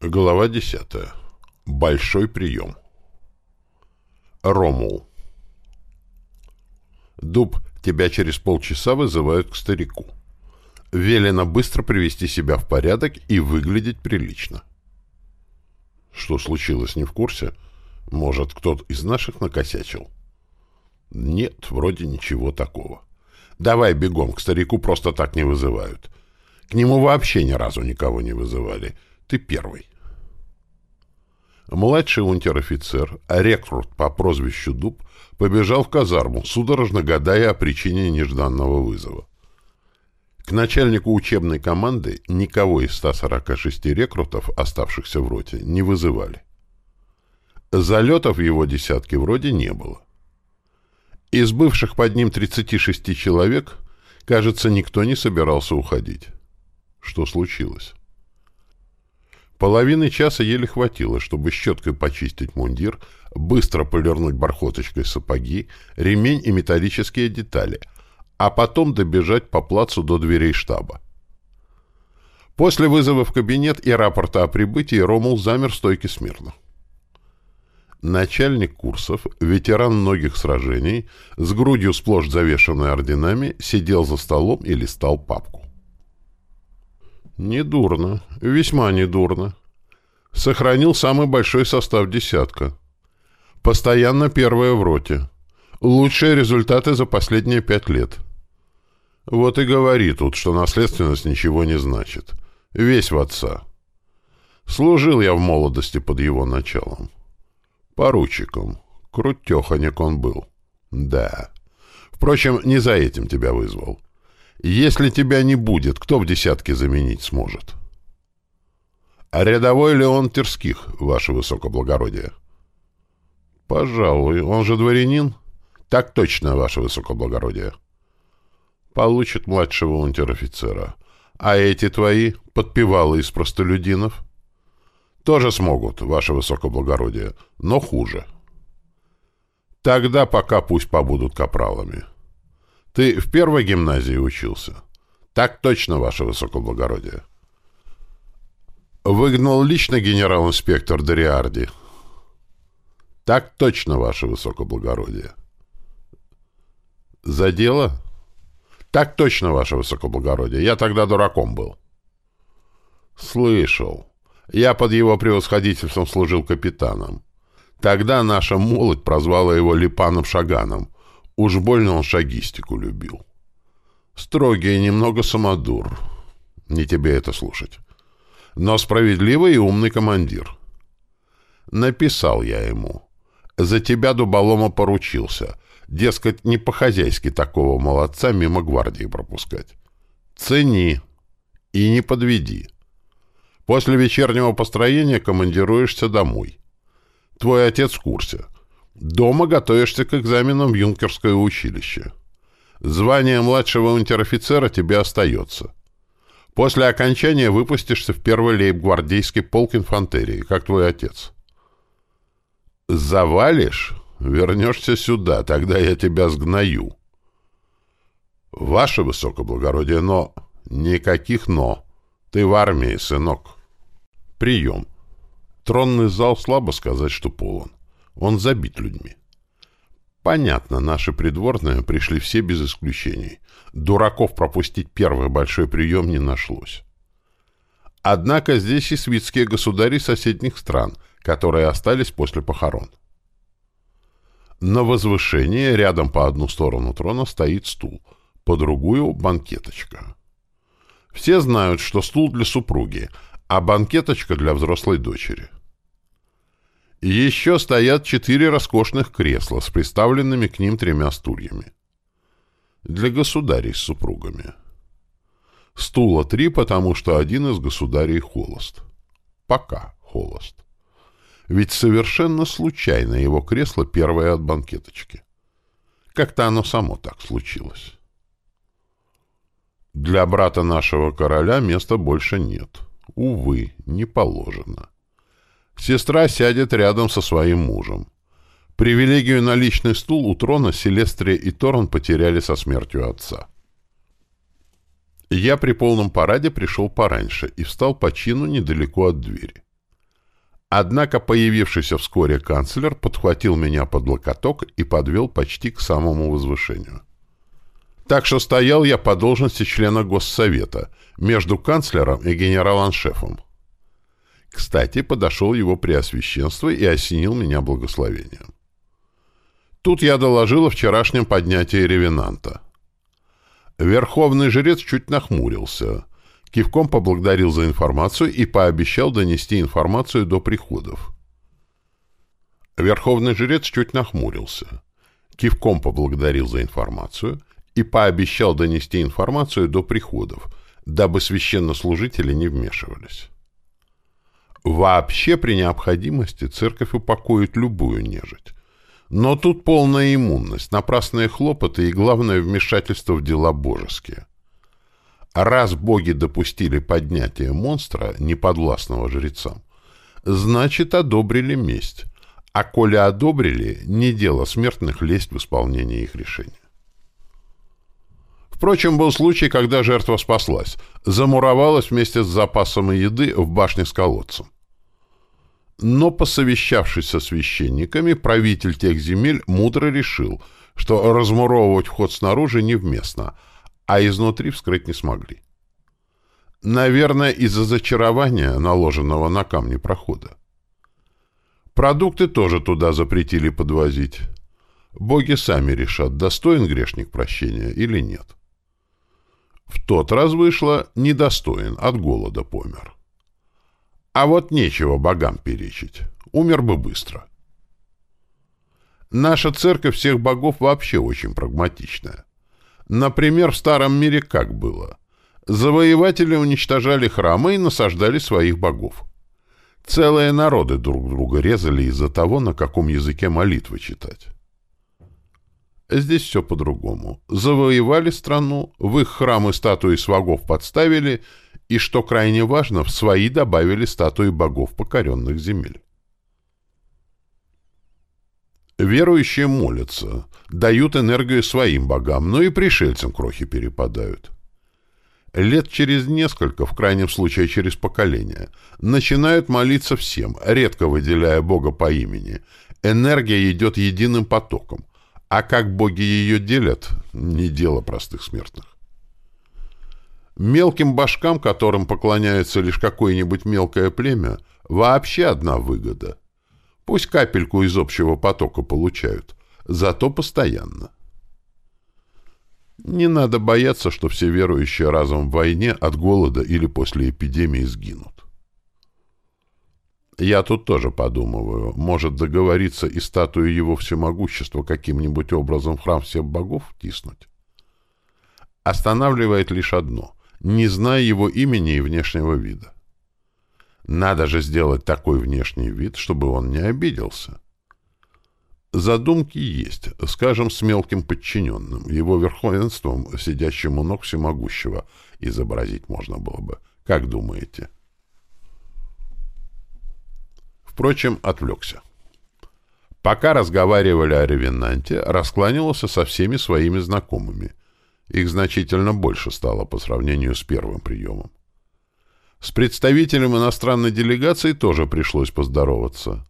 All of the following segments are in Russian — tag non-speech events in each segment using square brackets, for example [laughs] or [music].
Глава 10. Большой прием. Ромул. Дуб, тебя через полчаса вызывают к старику. Велено быстро привести себя в порядок и выглядеть прилично. Что случилось, не в курсе? Может, кто-то из наших накосячил? Нет, вроде ничего такого. Давай бегом, к старику просто так не вызывают. К нему вообще ни разу никого не вызывали. Ты первый. Младший унтер-офицер, рекрут по прозвищу Дуб, побежал в казарму, судорожно гадая о причине нежданного вызова. К начальнику учебной команды никого из 146 рекрутов, оставшихся в роте, не вызывали. Залетов в его десятке вроде не было. Из бывших под ним 36 человек, кажется, никто не собирался уходить. Что случилось? Половины часа еле хватило, чтобы щеткой почистить мундир, быстро полирнуть бархоточкой сапоги, ремень и металлические детали, а потом добежать по плацу до дверей штаба. После вызова в кабинет и рапорта о прибытии Ромул замер стойки смирно. Начальник курсов, ветеран многих сражений, с грудью сплошь завешенной орденами, сидел за столом и листал папку. Недурно, весьма недурно. Сохранил самый большой состав десятка. Постоянно первое в роте. Лучшие результаты за последние пять лет. Вот и говори тут, что наследственность ничего не значит. Весь в отца. Служил я в молодости под его началом. Поручиком. Крутеханик он был. Да. Впрочем, не за этим тебя вызвал. Если тебя не будет, кто в десятке заменить сможет? А рядовой Леон Терских, ваше высокоблагородие? Пожалуй, он же дворянин? Так точно, ваше высокоблагородие. Получит младшего унтер-офицера. А эти твои, подпевалы из простолюдинов? Тоже смогут, ваше высокоблагородие, но хуже. Тогда пока пусть побудут капралами. — ты в первой гимназии учился? Так точно, ваше высокоблагородие. Выгнал лично генерал-инспектор Дориарди? Так точно, ваше высокоблагородие. За дело? Так точно, ваше высокоблагородие. Я тогда дураком был. Слышал. Я под его превосходительством служил капитаном. Тогда наша молодь прозвала его Липаном Шаганом — Уж больно он шагистику любил. Строгий и немного самодур. Не тебе это слушать. Но справедливый и умный командир. Написал я ему. За тебя дуболома поручился. Дескать, не по-хозяйски такого молодца мимо гвардии пропускать. Цени и не подведи. После вечернего построения командируешься домой. Твой отец в курсе — Дома готовишься к экзаменам в юнкерское училище. Звание младшего унтер-офицера тебе остается. После окончания выпустишься в первый лейб-гвардейский полк инфантерии, как твой отец. Завалишь — вернешься сюда, тогда я тебя сгною. Ваше высокоблагородие, но... Никаких «но». Ты в армии, сынок. Прием. Тронный зал слабо сказать, что полон. Он забит людьми. Понятно, наши придворные пришли все без исключений. Дураков пропустить первый большой прием не нашлось. Однако здесь и свитские государи соседних стран, которые остались после похорон. На возвышении рядом по одну сторону трона стоит стул, по другую — банкеточка. Все знают, что стул для супруги, а банкеточка для взрослой дочери. Еще стоят четыре роскошных кресла с приставленными к ним тремя стульями. Для государей с супругами. Стула три, потому что один из государей холост. Пока холост. Ведь совершенно случайно его кресло первое от банкеточки. Как-то оно само так случилось. Для брата нашего короля места больше нет. Увы, не положено. Сестра сядет рядом со своим мужем. Привилегию на личный стул у трона Селестрия и Торн потеряли со смертью отца. Я при полном параде пришел пораньше и встал по чину недалеко от двери. Однако появившийся вскоре канцлер подхватил меня под локоток и подвел почти к самому возвышению. Так что стоял я по должности члена Госсовета между канцлером и генерал-аншефом. Кстати, подошел его преосвященство и осенил меня благословением. Тут я доложил о вчерашнем поднятии ревенанта. Верховный жрец чуть нахмурился, кивком поблагодарил за информацию и пообещал донести информацию до приходов. Верховный жрец чуть нахмурился, кивком поблагодарил за информацию и пообещал донести информацию до приходов, дабы священнослужители не вмешивались. Вообще, при необходимости, церковь упокоит любую нежить. Но тут полная иммунность, напрасные хлопоты и, главное, вмешательство в дела божеские. Раз боги допустили поднятие монстра, неподвластного жрецам, значит, одобрили месть. А коли одобрили, не дело смертных лезть в исполнение их решения. Впрочем, был случай, когда жертва спаслась, замуровалась вместе с запасом еды в башне с колодцем. Но, посовещавшись со священниками, правитель тех земель мудро решил, что размуровывать вход снаружи невместно, а изнутри вскрыть не смогли. Наверное, из-за зачарования, наложенного на камни прохода. Продукты тоже туда запретили подвозить. Боги сами решат, достоин грешник прощения или нет. В тот раз вышло недостоин, от голода помер. А вот нечего богам перечить. Умер бы быстро. Наша церковь всех богов вообще очень прагматичная. Например, в Старом мире как было? Завоеватели уничтожали храмы и насаждали своих богов. Целые народы друг друга резали из-за того, на каком языке молитвы читать. Здесь все по-другому. Завоевали страну, в их храмы статуи свагов подставили, и, что крайне важно, в свои добавили статуи богов покоренных земель. Верующие молятся, дают энергию своим богам, но и пришельцам крохи перепадают. Лет через несколько, в крайнем случае через поколение, начинают молиться всем, редко выделяя Бога по имени. Энергия идет единым потоком, а как боги ее делят, не дело простых смертных. Мелким башкам, которым поклоняется лишь какое-нибудь мелкое племя, вообще одна выгода. Пусть капельку из общего потока получают, зато постоянно. Не надо бояться, что все верующие разом в войне от голода или после эпидемии сгинут. Я тут тоже подумываю, может договориться и статую его всемогущества каким-нибудь образом в храм всех богов втиснуть. Останавливает лишь одно, не зная его имени и внешнего вида. Надо же сделать такой внешний вид, чтобы он не обиделся. Задумки есть, скажем, с мелким подчиненным, его верховенством, сидящим у ног всемогущего, изобразить можно было бы. Как думаете? — Впрочем, отвлекся. Пока разговаривали о ревенанте, раскланивался со всеми своими знакомыми. Их значительно больше стало по сравнению с первым приемом. С представителем иностранной делегации тоже пришлось поздороваться.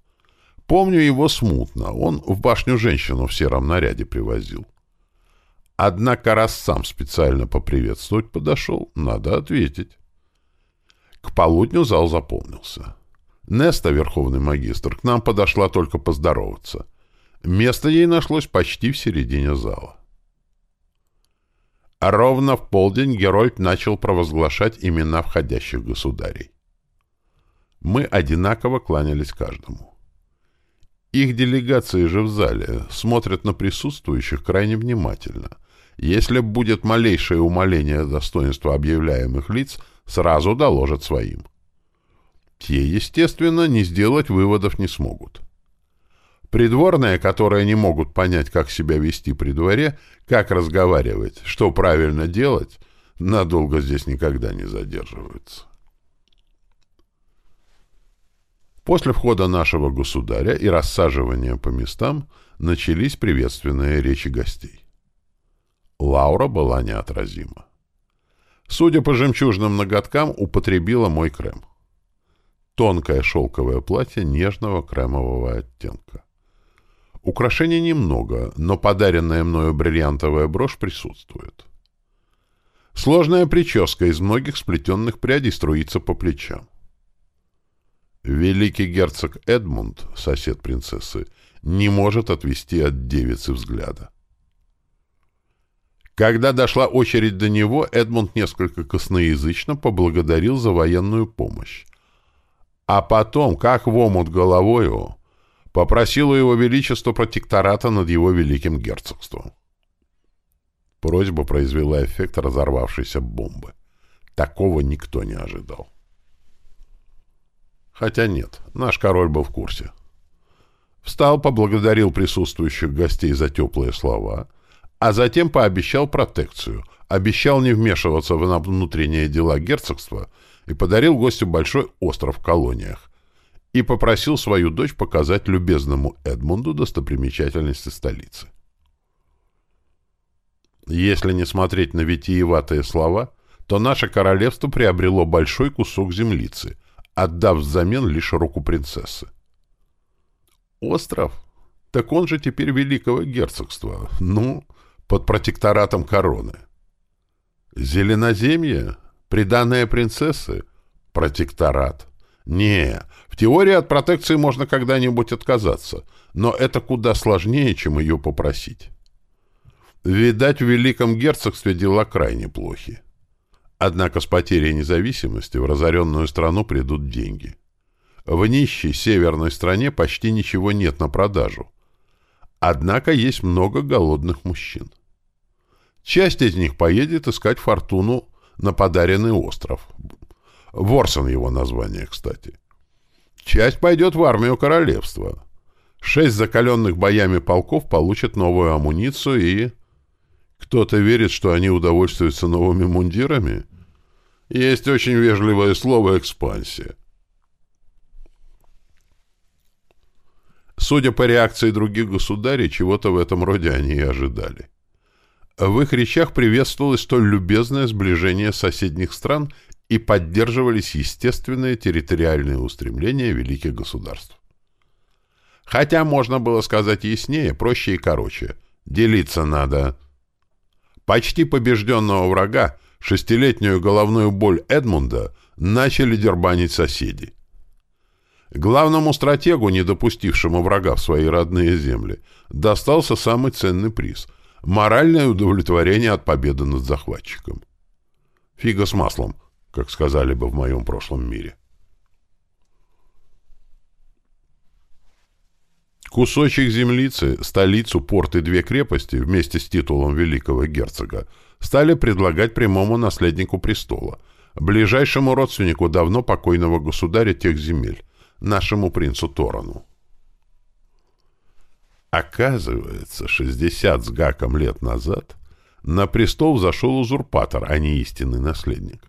Помню его смутно, он в башню женщину в сером наряде привозил. Однако раз сам специально поприветствовать подошел, надо ответить. К полудню зал заполнился. Неста, верховный магистр, к нам подошла только поздороваться. Место ей нашлось почти в середине зала. А ровно в полдень Герольд начал провозглашать имена входящих государей. Мы одинаково кланялись каждому. Их делегации же в зале смотрят на присутствующих крайне внимательно. Если будет малейшее умаление достоинства объявляемых лиц, сразу доложат своим. Те, естественно, не сделать выводов не смогут. Придворные, которые не могут понять, как себя вести при дворе, как разговаривать, что правильно делать, надолго здесь никогда не задерживаются. После входа нашего государя и рассаживания по местам начались приветственные речи гостей. Лаура была неотразима. Судя по жемчужным ноготкам, употребила мой крем. Тонкое шелковое платье нежного кремового оттенка. Украшений немного, но подаренная мною бриллиантовая брошь присутствует. Сложная прическа из многих сплетенных прядей струится по плечам. Великий герцог Эдмунд, сосед принцессы, не может отвести от девицы взгляда. Когда дошла очередь до него, Эдмунд несколько косноязычно поблагодарил за военную помощь, а потом, как в омут головою, попросил у его величества протектората над его великим герцогством. Просьба произвела эффект разорвавшейся бомбы. Такого никто не ожидал. Хотя нет, наш король был в курсе. Встал, поблагодарил присутствующих гостей за теплые слова, а затем пообещал протекцию, обещал не вмешиваться в внутренние дела герцогства — и подарил гостю большой остров в колониях и попросил свою дочь показать любезному Эдмунду достопримечательности столицы. Если не смотреть на витиеватые слова, то наше королевство приобрело большой кусок землицы, отдав взамен лишь руку принцессы. Остров? Так он же теперь великого герцогства, ну, под протекторатом короны. Зеленоземье? Приданная принцессы? Протекторат. Не, в теории от протекции можно когда-нибудь отказаться, но это куда сложнее, чем ее попросить. Видать, в Великом Герцогстве дела крайне плохи. Однако с потерей независимости в разоренную страну придут деньги. В нищей северной стране почти ничего нет на продажу. Однако есть много голодных мужчин. Часть из них поедет искать фортуну на подаренный остров. Ворсон его название, кстати. Часть пойдет в армию королевства. Шесть закаленных боями полков получат новую амуницию и... Кто-то верит, что они удовольствуются новыми мундирами? Есть очень вежливое слово «экспансия». Судя по реакции других государей, чего-то в этом роде они и ожидали. В их речах приветствовалось столь любезное сближение соседних стран и поддерживались естественные территориальные устремления великих государств. Хотя можно было сказать яснее, проще и короче. Делиться надо. Почти побежденного врага, шестилетнюю головную боль Эдмунда, начали дербанить соседи. Главному стратегу, не допустившему врага в свои родные земли, достался самый ценный приз — моральное удовлетворение от победы над захватчиком. Фига с маслом, как сказали бы в моем прошлом мире. Кусочек землицы, столицу, порт и две крепости вместе с титулом великого герцога стали предлагать прямому наследнику престола, ближайшему родственнику давно покойного государя тех земель, нашему принцу Торану. Оказывается, 60 с гаком лет назад на престол зашел узурпатор, а не истинный наследник.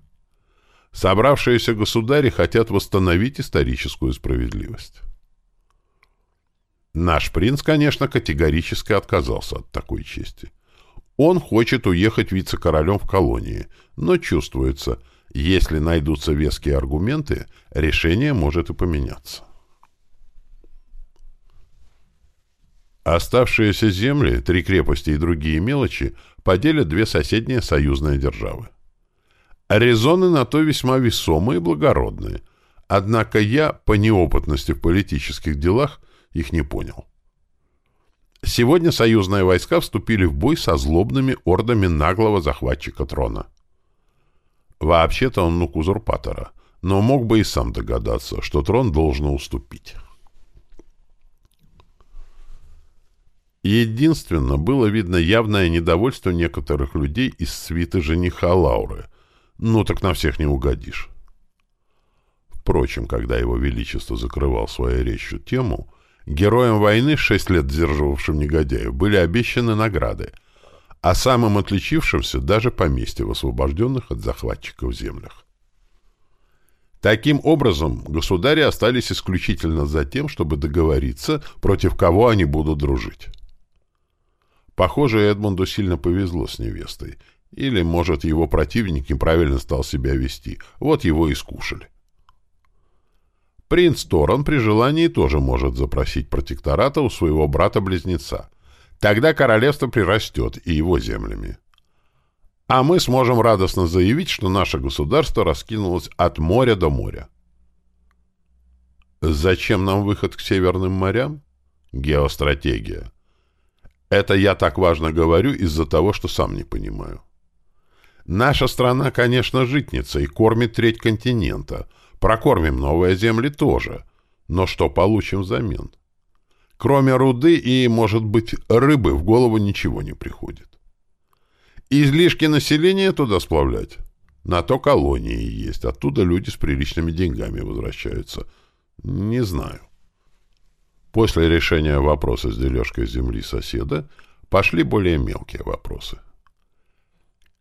Собравшиеся государи хотят восстановить историческую справедливость. Наш принц, конечно, категорически отказался от такой чести. Он хочет уехать вице-королем в колонии, но чувствуется, если найдутся веские аргументы, решение может и поменяться. Оставшиеся земли, три крепости и другие мелочи поделят две соседние союзные державы. Резоны на то весьма весомые и благородные, однако я, по неопытности в политических делах, их не понял. Сегодня союзные войска вступили в бой со злобными ордами наглого захватчика трона. Вообще-то он внук узурпатора, но мог бы и сам догадаться, что трон должен уступить. Единственно, было видно явное недовольство некоторых людей из свиты жениха Лауры. Ну, так на всех не угодишь. Впрочем, когда его величество закрывал своей речью тему, героям войны, шесть лет сдерживавшим негодяев, были обещаны награды, а самым отличившимся даже поместье в освобожденных от захватчиков землях. Таким образом, государи остались исключительно за тем, чтобы договориться, против кого они будут дружить. Похоже, Эдмунду сильно повезло с невестой. Или, может, его противник неправильно стал себя вести. Вот его и скушали. Принц Торон при желании тоже может запросить протектората у своего брата-близнеца. Тогда королевство прирастет и его землями. А мы сможем радостно заявить, что наше государство раскинулось от моря до моря. Зачем нам выход к северным морям? Геостратегия. Это я так важно говорю из-за того, что сам не понимаю. Наша страна, конечно, житница и кормит треть континента. Прокормим новые земли тоже. Но что получим взамен? Кроме руды и, может быть, рыбы в голову ничего не приходит. Излишки населения туда сплавлять? На то колонии есть. Оттуда люди с приличными деньгами возвращаются. Не знаю. После решения вопроса с дележкой земли соседа пошли более мелкие вопросы.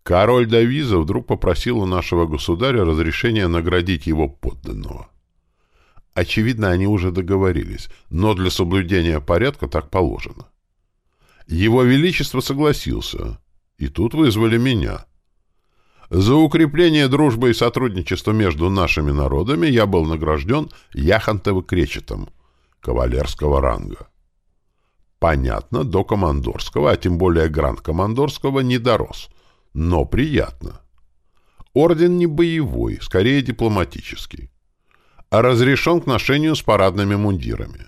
Король Давиза вдруг попросил у нашего государя разрешения наградить его подданного. Очевидно, они уже договорились, но для соблюдения порядка так положено. Его Величество согласился, и тут вызвали меня. За укрепление дружбы и сотрудничества между нашими народами я был награжден Яхонтово-кречетом, кавалерского ранга. Понятно, до командорского, а тем более гранд-командорского не дорос, но приятно. Орден не боевой, скорее дипломатический, а разрешен к ношению с парадными мундирами.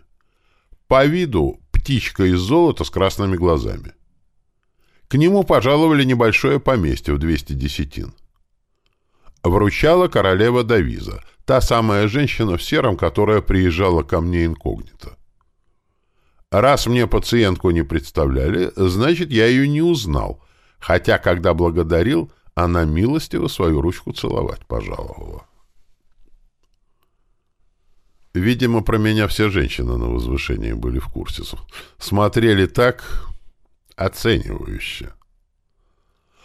По виду птичка из золота с красными глазами. К нему пожаловали небольшое поместье в 200 десятин. Вручала королева Давиза, та самая женщина в сером, которая приезжала ко мне инкогнито. Раз мне пациентку не представляли, значит, я ее не узнал, хотя, когда благодарил, она милостиво свою ручку целовать пожаловала. Видимо, про меня все женщины на возвышении были в курсе. Смотрели так оценивающе.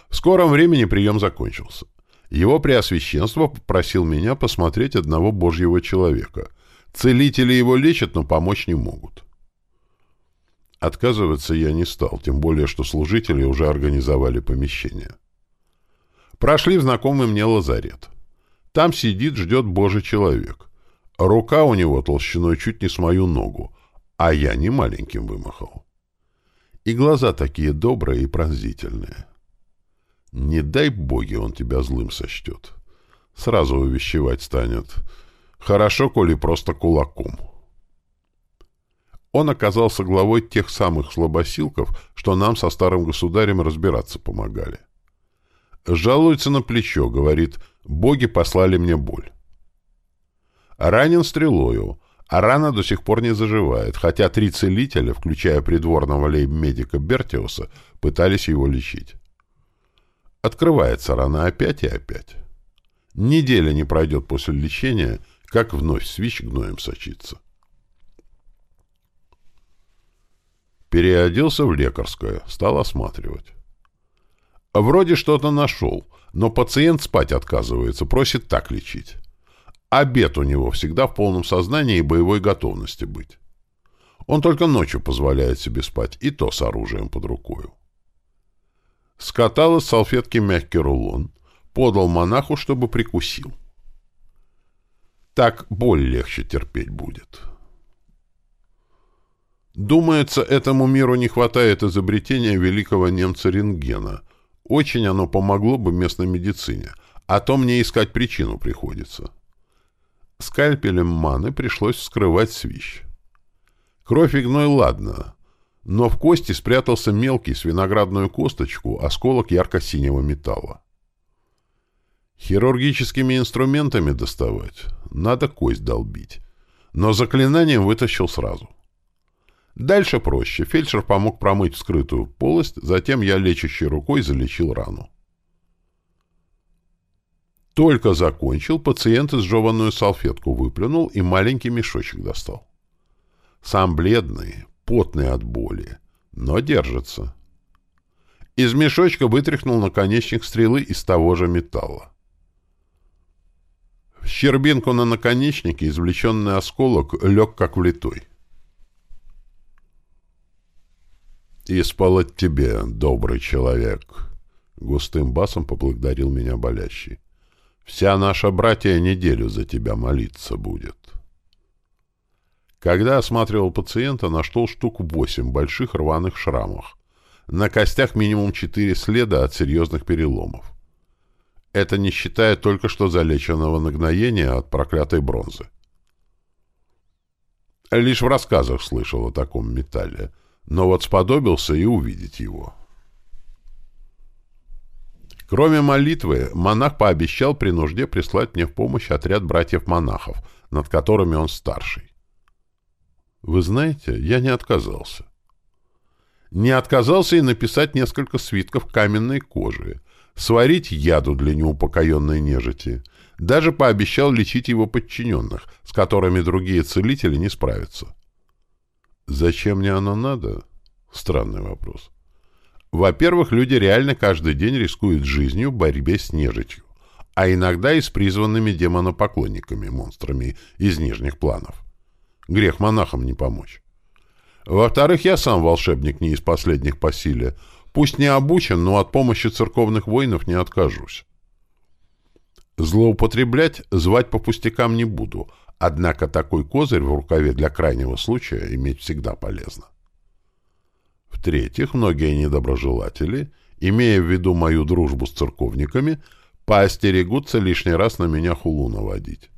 В скором времени прием закончился. Его Преосвященство попросил меня посмотреть одного Божьего человека. Целители его лечат, но помочь не могут. Отказываться я не стал, тем более, что служители уже организовали помещение. Прошли в знакомый мне лазарет. Там сидит, ждет Божий человек. Рука у него толщиной чуть не с мою ногу, а я не маленьким вымахал. И глаза такие добрые и пронзительные. Не дай боги он тебя злым сочтет. Сразу увещевать станет. Хорошо, коли просто кулаком. Он оказался главой тех самых слабосилков, что нам со старым государем разбираться помогали. Жалуется на плечо, говорит, боги послали мне боль. Ранен стрелою, а рана до сих пор не заживает, хотя три целителя, включая придворного лейб-медика Бертиуса, пытались его лечить. Открывается рана опять и опять. Неделя не пройдет после лечения, как вновь свищ гноем сочится. Переоделся в лекарское, стал осматривать. Вроде что-то нашел, но пациент спать отказывается, просит так лечить. Обед у него всегда в полном сознании и боевой готовности быть. Он только ночью позволяет себе спать, и то с оружием под рукою скатал из салфетки мягкий рулон, подал монаху, чтобы прикусил. Так боль легче терпеть будет. Думается, этому миру не хватает изобретения великого немца рентгена. Очень оно помогло бы местной медицине, а то мне искать причину приходится. Скальпелем маны пришлось вскрывать свищ. Кровь и гной ладно, но в кости спрятался мелкий с виноградную косточку осколок ярко-синего металла. Хирургическими инструментами доставать надо кость долбить, но заклинанием вытащил сразу. Дальше проще. Фельдшер помог промыть вскрытую полость, затем я лечащей рукой залечил рану. Только закончил, пациент изжеванную салфетку выплюнул и маленький мешочек достал. Сам бледный, потный от боли, но держится. Из мешочка вытряхнул наконечник стрелы из того же металла. В щербинку на наконечнике извлеченный осколок лег как влитой. «Исполоть тебе, добрый человек!» — густым басом поблагодарил меня болящий. «Вся наша братья неделю за тебя молиться будет». Когда осматривал пациента, нашел штук восемь больших рваных шрамов. На костях минимум четыре следа от серьезных переломов. Это не считая только что залеченного нагноения от проклятой бронзы. Лишь в рассказах слышал о таком металле, но вот сподобился и увидеть его. Кроме молитвы, монах пообещал при нужде прислать мне в помощь отряд братьев-монахов, над которыми он старший. Вы знаете, я не отказался. Не отказался и написать несколько свитков каменной кожи, сварить яду для неупокоенной нежити, даже пообещал лечить его подчиненных, с которыми другие целители не справятся. Зачем мне оно надо? Странный вопрос. Во-первых, люди реально каждый день рискуют жизнью в борьбе с нежитью, а иногда и с призванными демонопоклонниками, монстрами из нижних планов. Грех монахам не помочь. Во-вторых, я сам волшебник не из последних по силе. Пусть не обучен, но от помощи церковных воинов не откажусь. Злоупотреблять, звать по пустякам не буду, однако такой козырь в рукаве для крайнего случая иметь всегда полезно. В-третьих, многие недоброжелатели, имея в виду мою дружбу с церковниками, поостерегутся лишний раз на меня хулу наводить.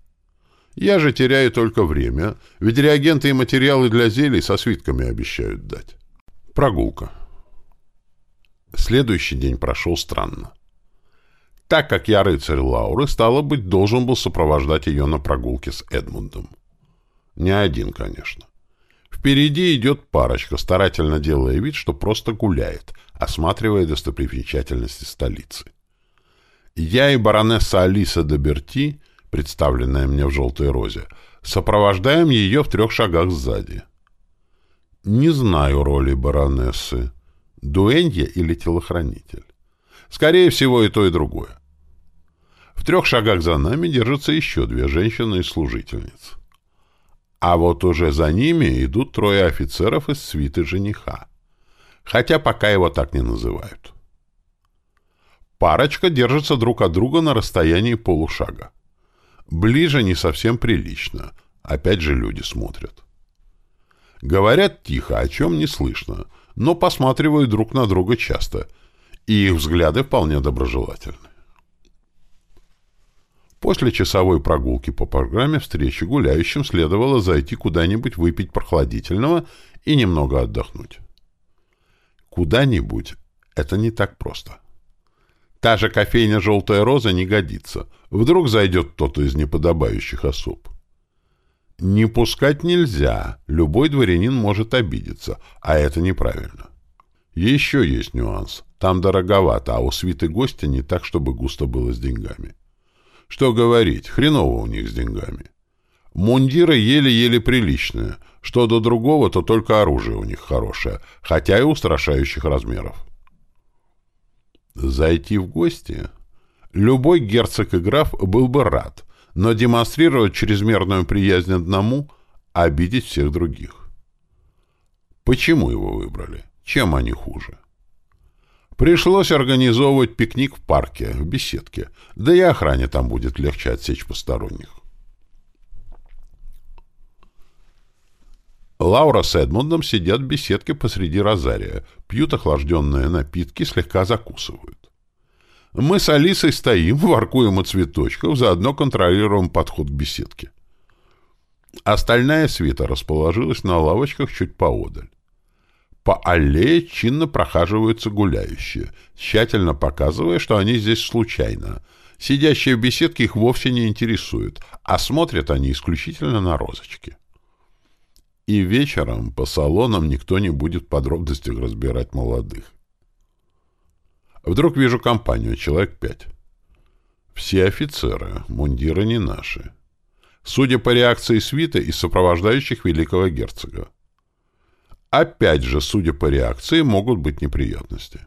Я же теряю только время, ведь реагенты и материалы для зелий со свитками обещают дать. Прогулка. Следующий день прошел странно. Так как я рыцарь Лауры, стало быть, должен был сопровождать ее на прогулке с Эдмундом. Не один, конечно. Впереди идет парочка, старательно делая вид, что просто гуляет, осматривая достопримечательности столицы. Я и баронесса Алиса де Берти представленная мне в желтой розе, сопровождаем ее в трех шагах сзади. Не знаю роли баронессы, дуэнья или телохранитель. Скорее всего, и то, и другое. В трех шагах за нами держатся еще две женщины и служительниц. А вот уже за ними идут трое офицеров из свиты жениха. Хотя пока его так не называют. Парочка держится друг от друга на расстоянии полушага. Ближе не совсем прилично. Опять же люди смотрят. Говорят тихо, о чем не слышно, но посматривают друг на друга часто, и их взгляды вполне доброжелательны. После часовой прогулки по программе встречи гуляющим следовало зайти куда-нибудь выпить прохладительного и немного отдохнуть. Куда-нибудь — это не так просто. Та же кофейня «Желтая роза» не годится. Вдруг зайдет кто-то из неподобающих особ. Не пускать нельзя. Любой дворянин может обидеться, а это неправильно. Еще есть нюанс. Там дороговато, а у свиты гостя не так, чтобы густо было с деньгами. Что говорить, хреново у них с деньгами. Мундиры еле-еле приличные. Что до другого, то только оружие у них хорошее, хотя и устрашающих размеров. Зайти в гости? Любой герцог и граф был бы рад, но демонстрировать чрезмерную приязнь одному — обидеть всех других. Почему его выбрали? Чем они хуже? Пришлось организовывать пикник в парке, в беседке, да и охране там будет легче отсечь посторонних. Лаура с Эдмундом сидят в беседке посреди розария, пьют охлажденные напитки, слегка закусывают. Мы с Алисой стоим, [laughs] воркуем от цветочков, заодно контролируем подход к беседке. Остальная свита расположилась на лавочках чуть поодаль. По аллее чинно прохаживаются гуляющие, тщательно показывая, что они здесь случайно. Сидящие в беседке их вовсе не интересуют, а смотрят они исключительно на розочки. И вечером по салонам никто не будет в подробностях разбирать молодых. Вдруг вижу компанию, человек пять. Все офицеры, мундиры не наши. Судя по реакции свиты и сопровождающих великого герцога. Опять же, судя по реакции, могут быть неприятности.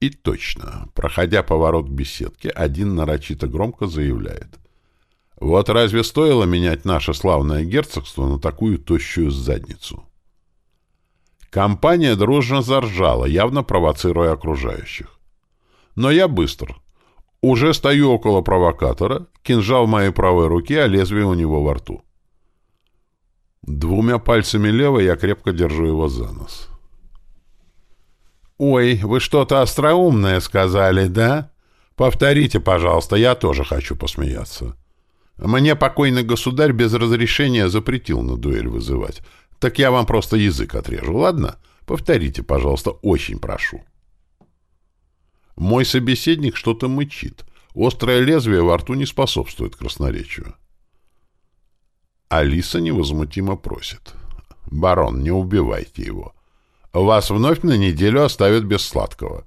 И точно, проходя поворот беседки, один нарочито громко заявляет. Вот разве стоило менять наше славное герцогство на такую тощую задницу? Компания дружно заржала, явно провоцируя окружающих. Но я быстр. Уже стою около провокатора, кинжал в моей правой руке, а лезвие у него во рту. Двумя пальцами левой я крепко держу его за нос. «Ой, вы что-то остроумное сказали, да? Повторите, пожалуйста, я тоже хочу посмеяться. Мне покойный государь без разрешения запретил на дуэль вызывать. Так я вам просто язык отрежу, ладно? Повторите, пожалуйста, очень прошу». Мой собеседник что-то мычит. Острое лезвие во рту не способствует красноречию. Алиса невозмутимо просит. «Барон, не убивайте его. Вас вновь на неделю оставят без сладкого».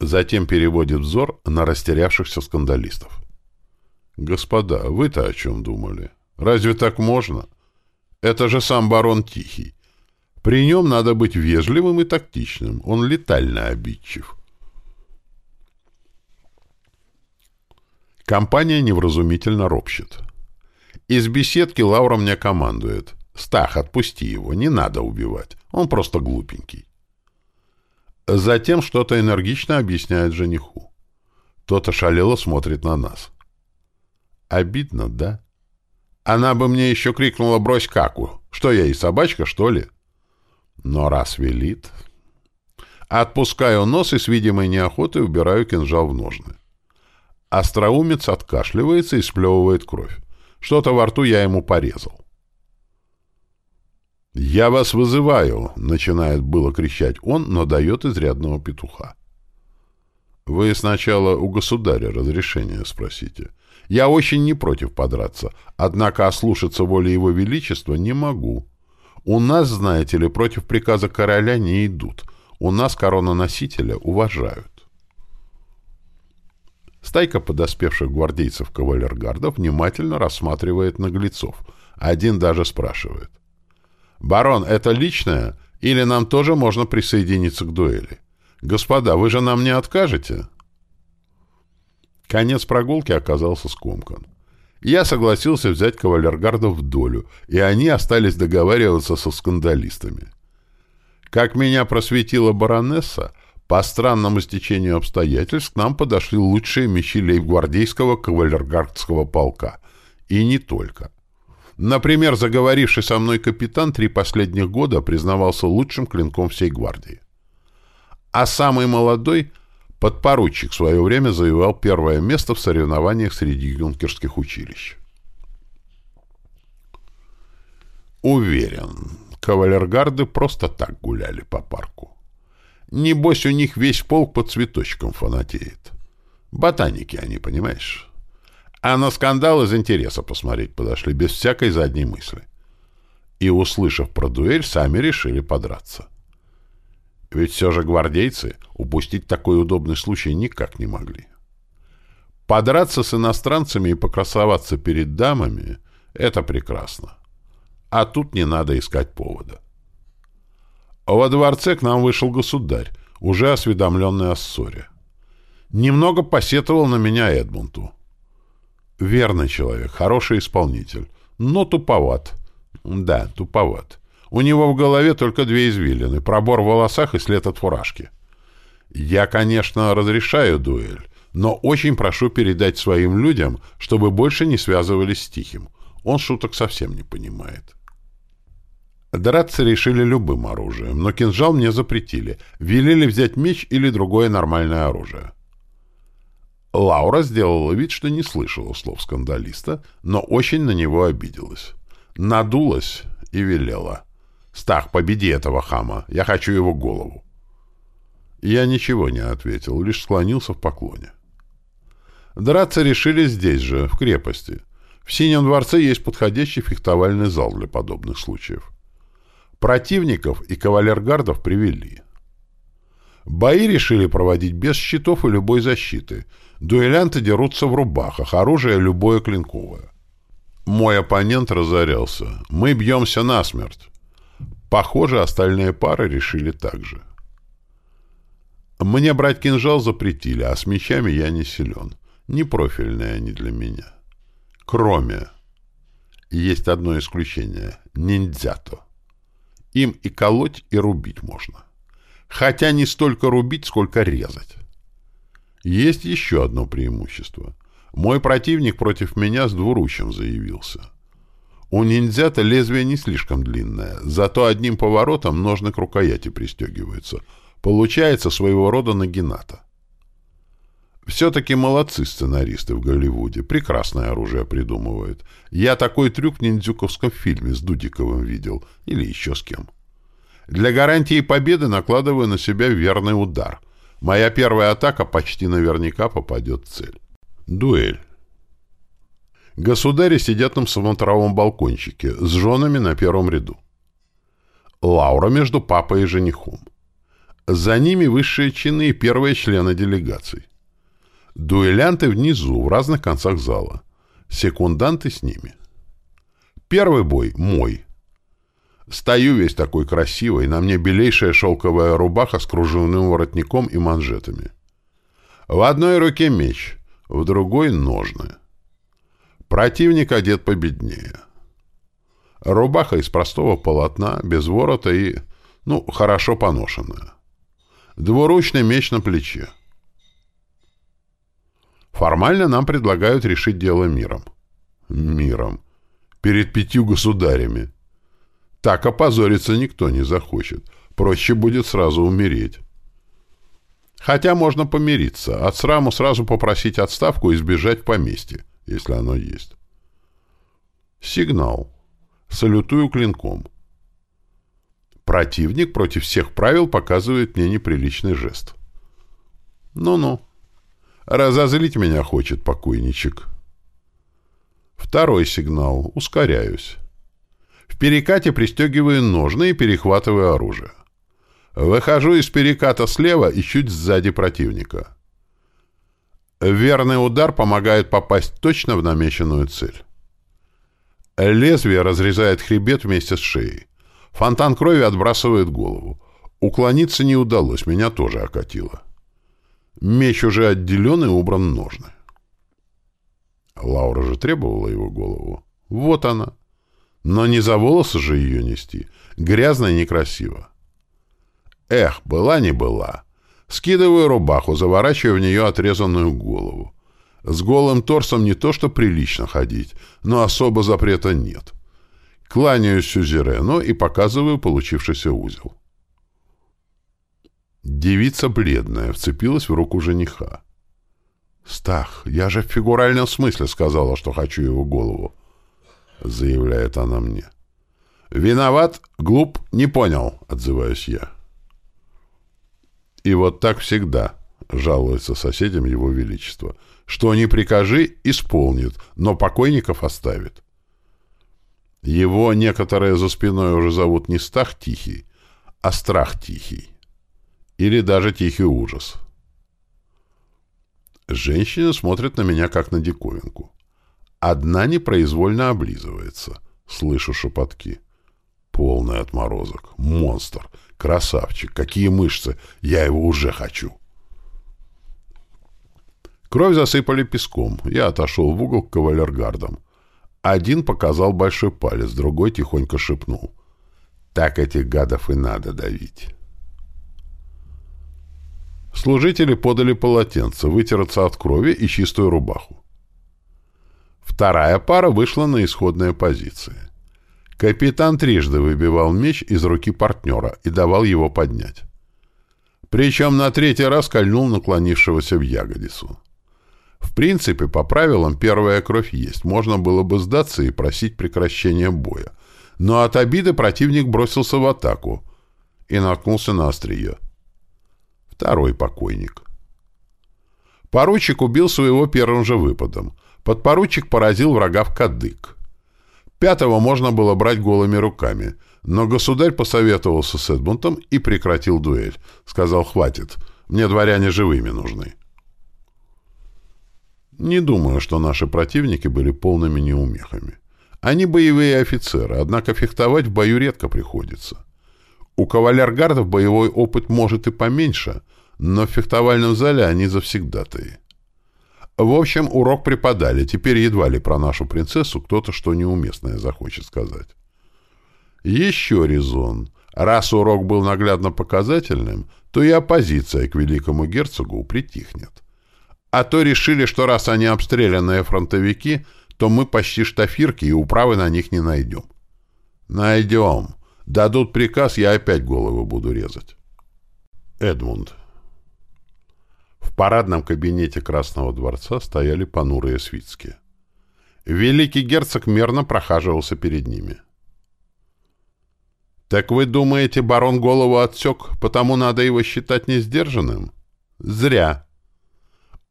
Затем переводит взор на растерявшихся скандалистов. «Господа, вы-то о чем думали? Разве так можно? Это же сам барон Тихий. При нем надо быть вежливым и тактичным. Он летально обидчив. Компания невразумительно ропщет. Из беседки Лаура мне командует. «Стах, отпусти его, не надо убивать. Он просто глупенький». Затем что-то энергично объясняет жениху. Тот ошалело смотрит на нас. Обидно, да? Она бы мне еще крикнула «брось каку». Что я, и собачка, что ли? Но раз велит... Отпускаю нос и с видимой неохотой убираю кинжал в ножны. Остроумец откашливается и сплевывает кровь. Что-то во рту я ему порезал. «Я вас вызываю!» — начинает было кричать он, но дает изрядного петуха. «Вы сначала у государя разрешение спросите. Я очень не против подраться, однако ослушаться воли его величества не могу. У нас, знаете ли, против приказа короля не идут. У нас корононосителя уважают». Стайка подоспевших гвардейцев кавалергардов внимательно рассматривает наглецов. Один даже спрашивает. «Барон, это личное? Или нам тоже можно присоединиться к дуэли? Господа, вы же нам не откажете?» Конец прогулки оказался скомкан. Я согласился взять кавалергардов в долю, и они остались договариваться со скандалистами. Как меня просветила баронесса, по странному стечению обстоятельств к нам подошли лучшие мечи лейб-гвардейского кавалергардского полка. И не только. Например, заговоривший со мной капитан три последних года признавался лучшим клинком всей гвардии. А самый молодой, подпоручик, в свое время завоевал первое место в соревнованиях среди юнкерских училищ. Уверен, кавалергарды просто так гуляли по парку. Небось, у них весь полк по цветочкам фанатеет. Ботаники они, понимаешь? А на скандал из интереса посмотреть подошли, без всякой задней мысли. И, услышав про дуэль, сами решили подраться. Ведь все же гвардейцы упустить такой удобный случай никак не могли. Подраться с иностранцами и покрасоваться перед дамами — это прекрасно. А тут не надо искать повода. Во дворце к нам вышел государь, уже осведомленный о ссоре. Немного посетовал на меня Эдмунту. Верный человек, хороший исполнитель, но туповат. Да, туповат. У него в голове только две извилины, пробор в волосах и след от фуражки. Я, конечно, разрешаю дуэль, но очень прошу передать своим людям, чтобы больше не связывались с Тихим. Он шуток совсем не понимает. Драться решили любым оружием, но кинжал мне запретили. Велели взять меч или другое нормальное оружие. Лаура сделала вид, что не слышала слов скандалиста, но очень на него обиделась. Надулась и велела. «Стах, победи этого хама! Я хочу его голову!» Я ничего не ответил, лишь склонился в поклоне. Драться решили здесь же, в крепости. В Синем дворце есть подходящий фехтовальный зал для подобных случаев. Противников и кавалергардов привели. Бои решили проводить без щитов и любой защиты. Дуэлянты дерутся в рубахах, оружие любое клинковое. Мой оппонент разорялся. Мы бьемся насмерть. Похоже, остальные пары решили так же. Мне брать кинжал запретили, а с мечами я не силен. Не профильные они для меня. Кроме... Есть одно исключение — ниндзято. Им и колоть, и рубить можно. Хотя не столько рубить, сколько резать. Есть еще одно преимущество. Мой противник против меня с двуручем заявился. У ниндзя-то лезвие не слишком длинное, зато одним поворотом ножны к рукояти пристегиваются. Получается своего рода нагината. Все-таки молодцы сценаристы в Голливуде. Прекрасное оружие придумывают. Я такой трюк в ниндзюковском фильме с Дудиковым видел. Или еще с кем. Для гарантии победы накладываю на себя верный удар. Моя первая атака почти наверняка попадет в цель. Дуэль. Государи сидят на смотровом балкончике с женами на первом ряду. Лаура между папой и женихом. За ними высшие чины и первые члены делегаций. Дуэлянты внизу, в разных концах зала. Секунданты с ними. Первый бой мой. Стою весь такой красивый, на мне белейшая шелковая рубаха с кружевным воротником и манжетами. В одной руке меч, в другой — ножны. Противник одет победнее. Рубаха из простого полотна, без ворота и, ну, хорошо поношенная. Двуручный меч на плече. Формально нам предлагают решить дело миром. Миром. Перед пятью государями. Так опозориться никто не захочет. Проще будет сразу умереть. Хотя можно помириться. От сраму сразу попросить отставку и сбежать в поместье если оно есть. Сигнал. Салютую клинком. Противник против всех правил показывает мне неприличный жест. Ну-ну. Разозлить меня хочет покойничек. Второй сигнал. Ускоряюсь. В перекате пристегиваю ножны и перехватываю оружие. Выхожу из переката слева и чуть сзади противника. Верный удар помогает попасть точно в намеченную цель. Лезвие разрезает хребет вместе с шеей. Фонтан крови отбрасывает голову. Уклониться не удалось, меня тоже окатило. Меч уже отделен и убран ножны. Лаура же требовала его голову. Вот она. Но не за волосы же ее нести. Грязно и некрасиво. Эх, была не была. Скидываю рубаху, заворачиваю в нее отрезанную голову. С голым торсом не то что прилично ходить, но особо запрета нет. Кланяюсь сюзерену и показываю получившийся узел. Девица бледная вцепилась в руку жениха. «Стах, я же в фигуральном смысле сказала, что хочу его голову», — заявляет она мне. «Виноват, глуп, не понял», — отзываюсь я. И вот так всегда, жалуется соседям его величество. Что не прикажи, исполнит, но покойников оставит. Его некоторые за спиной уже зовут не Стах Тихий, а Страх Тихий. Или даже Тихий Ужас. Женщина смотрит на меня, как на диковинку. Одна непроизвольно облизывается. Слышу шепотки. Полный отморозок. Монстр. Красавчик. Какие мышцы. Я его уже хочу. Кровь засыпали песком. Я отошел в угол к кавалергардам. Один показал большой палец, другой тихонько шепнул. Так этих гадов и надо давить. Служители подали полотенце, вытираться от крови и чистую рубаху. Вторая пара вышла на исходные позиции. Капитан трижды выбивал меч из руки партнера и давал его поднять. Причем на третий раз кольнул наклонившегося в ягодицу. В принципе, по правилам, первая кровь есть. Можно было бы сдаться и просить прекращения боя. Но от обиды противник бросился в атаку и наткнулся на острие. Второй покойник. Поручик убил своего первым же выпадом. Подпоручик поразил врага в кадык. Пятого можно было брать голыми руками, но государь посоветовался с Эдмунтом и прекратил дуэль. Сказал, хватит, мне дворяне живыми нужны. Не думаю, что наши противники были полными неумехами. Они боевые офицеры, однако фехтовать в бою редко приходится. У кавалергардов боевой опыт может и поменьше, но в фехтовальном зале они завсегдатые. В общем, урок преподали. Теперь едва ли про нашу принцессу кто-то что неуместное захочет сказать. Еще резон. Раз урок был наглядно показательным, то и оппозиция к великому герцогу притихнет. А то решили, что раз они обстрелянные фронтовики, то мы почти штафирки и управы на них не найдем. Найдем. Дадут приказ, я опять голову буду резать. Эдмунд. В парадном кабинете Красного дворца стояли понурые свитские. Великий герцог мерно прохаживался перед ними. «Так вы думаете, барон голову отсек, потому надо его считать несдержанным?» «Зря.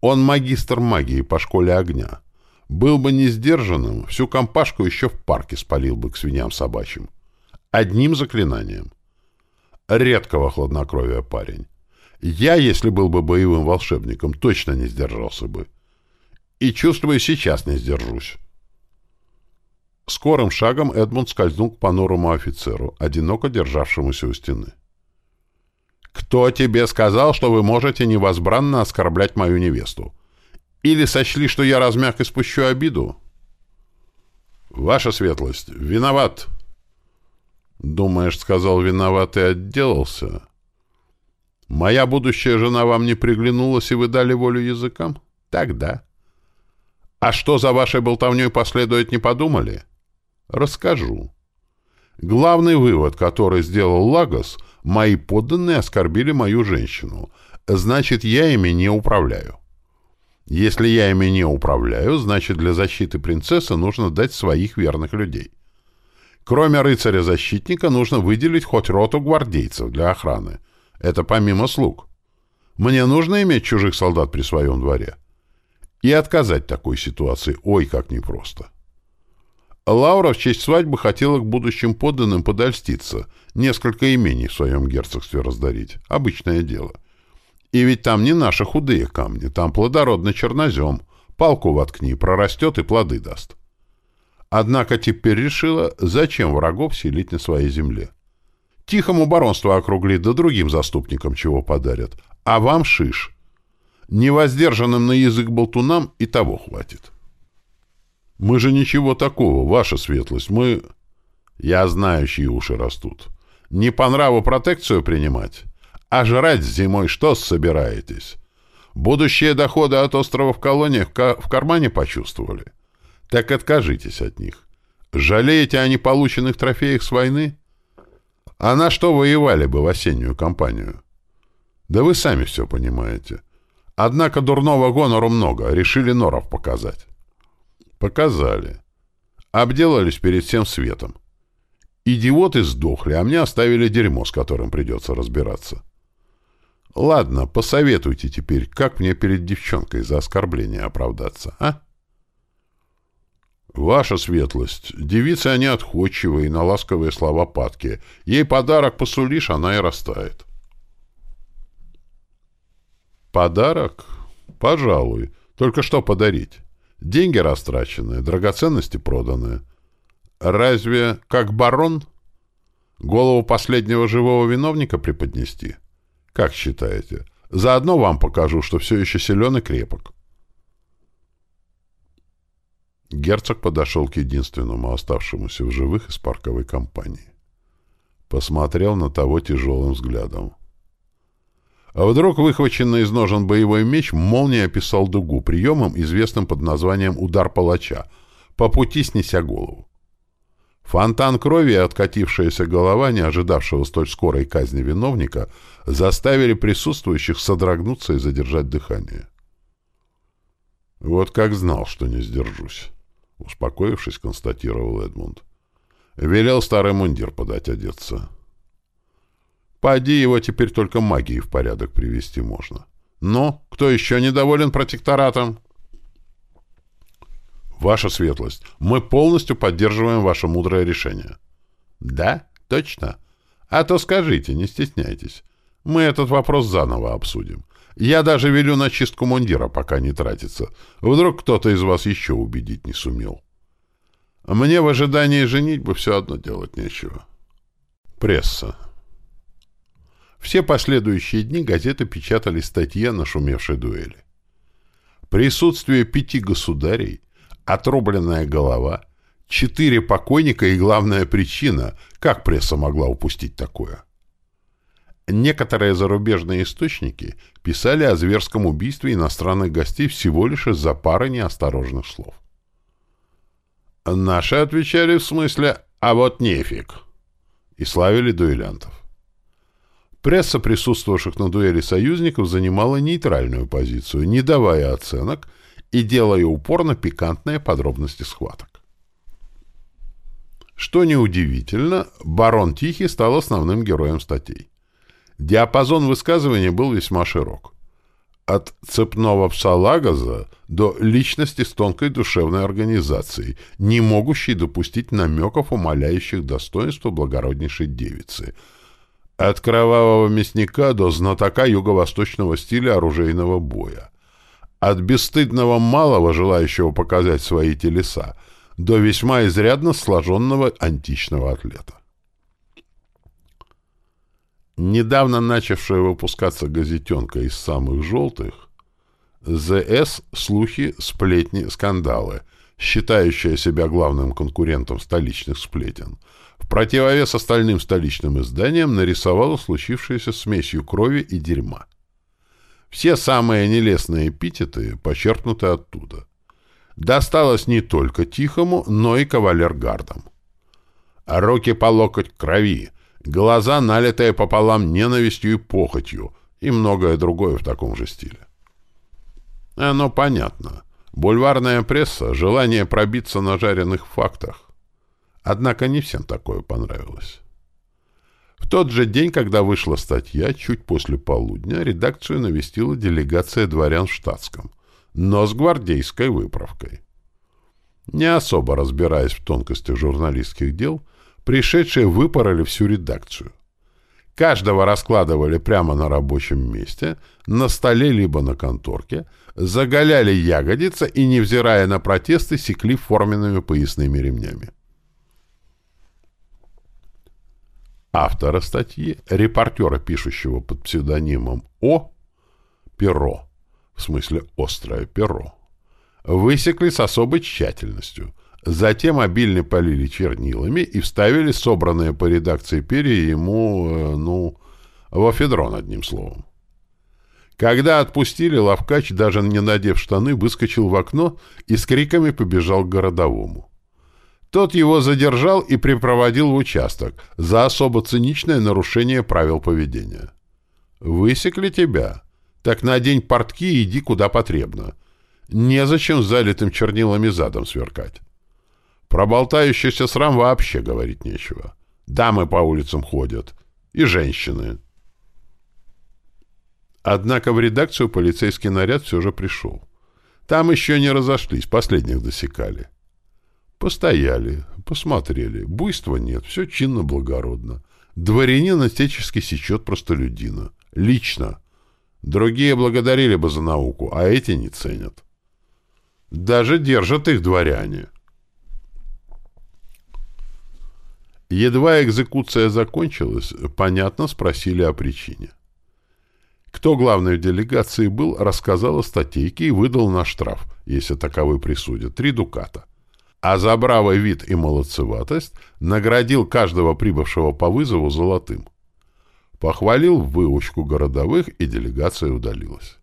Он магистр магии по школе огня. Был бы не сдержанным, всю компашку еще в парке спалил бы к свиньям собачьим. Одним заклинанием. Редкого хладнокровия парень. Я, если был бы боевым волшебником, точно не сдержался бы. И чувствую, сейчас не сдержусь. Скорым шагом Эдмунд скользнул к понурому офицеру, одиноко державшемуся у стены. «Кто тебе сказал, что вы можете невозбранно оскорблять мою невесту? Или сочли, что я размяк и спущу обиду?» «Ваша светлость, виноват!» «Думаешь, — сказал виноват и отделался?» «Моя будущая жена вам не приглянулась, и вы дали волю языкам?» «Тогда». «А что за вашей болтовней последует, не подумали?» «Расскажу». Главный вывод, который сделал Лагос, мои подданные оскорбили мою женщину. Значит, я ими не управляю. Если я ими не управляю, значит, для защиты принцессы нужно дать своих верных людей. Кроме рыцаря-защитника нужно выделить хоть роту гвардейцев для охраны. Это помимо слуг. Мне нужно иметь чужих солдат при своем дворе. И отказать такой ситуации, ой, как непросто. Лаура в честь свадьбы хотела к будущим подданным подольститься, несколько имений в своем герцогстве раздарить. Обычное дело. И ведь там не наши худые камни, там плодородный чернозем. Палку воткни, прорастет и плоды даст. Однако теперь решила, зачем врагов селить на своей земле. Тихому баронство округлит, да другим заступникам чего подарят. А вам шиш. Невоздержанным на язык болтунам и того хватит. Мы же ничего такого, ваша светлость, мы... Я знаю, чьи уши растут. Не по нраву протекцию принимать? А жрать зимой что собираетесь? Будущие доходы от острова в колониях в кармане почувствовали? Так откажитесь от них. Жалеете о неполученных трофеях с войны? А на что воевали бы в осеннюю кампанию? Да вы сами все понимаете. Однако дурного гонору много, решили норов показать. Показали. Обделались перед всем светом. Идиоты сдохли, а мне оставили дерьмо, с которым придется разбираться. Ладно, посоветуйте теперь, как мне перед девчонкой за оскорбление оправдаться, а? Ваша светлость, девицы они отходчивые на ласковые слова падки. Ей подарок посулишь, она и растает. Подарок? Пожалуй. Только что подарить? Деньги растраченные, драгоценности проданные. Разве как барон голову последнего живого виновника преподнести? Как считаете? Заодно вам покажу, что все еще силен и крепок. Герцог подошел к единственному оставшемуся в живых из парковой компании. Посмотрел на того тяжелым взглядом. А вдруг выхваченный из ножен боевой меч молнией описал дугу приемом, известным под названием «удар палача», по пути снеся голову. Фонтан крови и откатившаяся голова, не ожидавшего столь скорой казни виновника, заставили присутствующих содрогнуться и задержать дыхание. «Вот как знал, что не сдержусь», — успокоившись, констатировал Эдмунд. «Велел старый мундир подать одеться». Поди его теперь только магией в порядок привести можно. Но кто еще недоволен протекторатом? Ваша светлость, мы полностью поддерживаем ваше мудрое решение. Да, точно. А то скажите, не стесняйтесь. Мы этот вопрос заново обсудим. Я даже велю на чистку мундира, пока не тратится. Вдруг кто-то из вас еще убедить не сумел. Мне в ожидании женитьбы все одно делать нечего. Пресса. Все последующие дни газеты печатали статьи о нашумевшей дуэли. Присутствие пяти государей, отрубленная голова, четыре покойника и главная причина, как пресса могла упустить такое. Некоторые зарубежные источники писали о зверском убийстве иностранных гостей всего лишь из-за пары неосторожных слов. Наши отвечали в смысле «а вот нефиг» и славили дуэлянтов. Пресса присутствовавших на дуэли союзников занимала нейтральную позицию, не давая оценок и делая упор на пикантные подробности схваток. Что неудивительно, барон Тихий стал основным героем статей. Диапазон высказывания был весьма широк. От цепного пса Лагоза до личности с тонкой душевной организацией, не могущей допустить намеков, умаляющих достоинство благороднейшей девицы. От кровавого мясника до знатока юго-восточного стиля оружейного боя. От бесстыдного малого, желающего показать свои телеса, до весьма изрядно сложенного античного атлета. Недавно начавшая выпускаться газетенка из самых желтых, ЗС «Слухи, сплетни, скандалы», считающая себя главным конкурентом столичных сплетен, в противовес остальным столичным изданиям нарисовала случившееся смесью крови и дерьма. Все самые нелестные эпитеты почерпнуты оттуда. Досталось не только Тихому, но и кавалергардам. Руки по локоть крови, глаза, налитые пополам ненавистью и похотью, и многое другое в таком же стиле. Оно понятно. Бульварная пресса — желание пробиться на жареных фактах. Однако не всем такое понравилось. В тот же день, когда вышла статья, чуть после полудня, редакцию навестила делегация дворян в штатском, но с гвардейской выправкой. Не особо разбираясь в тонкостях журналистских дел, Пришедшие выпороли всю редакцию. Каждого раскладывали прямо на рабочем месте, на столе либо на конторке, заголяли ягодицы и, невзирая на протесты, секли форменными поясными ремнями. Автора статьи, репортера, пишущего под псевдонимом О. Перо, в смысле «острое перо», высекли с особой тщательностью – Затем обильно полили чернилами и вставили собранные по редакции перья ему, э, ну, в офедрон, одним словом. Когда отпустили, Лавкач, даже не надев штаны, выскочил в окно и с криками побежал к городовому. Тот его задержал и припроводил в участок за особо циничное нарушение правил поведения. «Высекли тебя? Так надень портки и иди куда потребно. Незачем залитым чернилами задом сверкать». Про болтающийся срам вообще говорить нечего. Дамы по улицам ходят. И женщины. Однако в редакцию полицейский наряд все же пришел. Там еще не разошлись, последних досекали. Постояли, посмотрели. Буйства нет, все чинно-благородно. Дворянин отечески сечет простолюдина. Лично. Другие благодарили бы за науку, а эти не ценят. Даже держат их дворяне. Едва экзекуция закончилась, понятно спросили о причине. Кто главный в делегации был, рассказал о статейке и выдал на штраф, если таковой присудят, три дуката. А за бравый вид и молодцеватость наградил каждого прибывшего по вызову золотым. Похвалил выучку городовых, и делегация удалилась.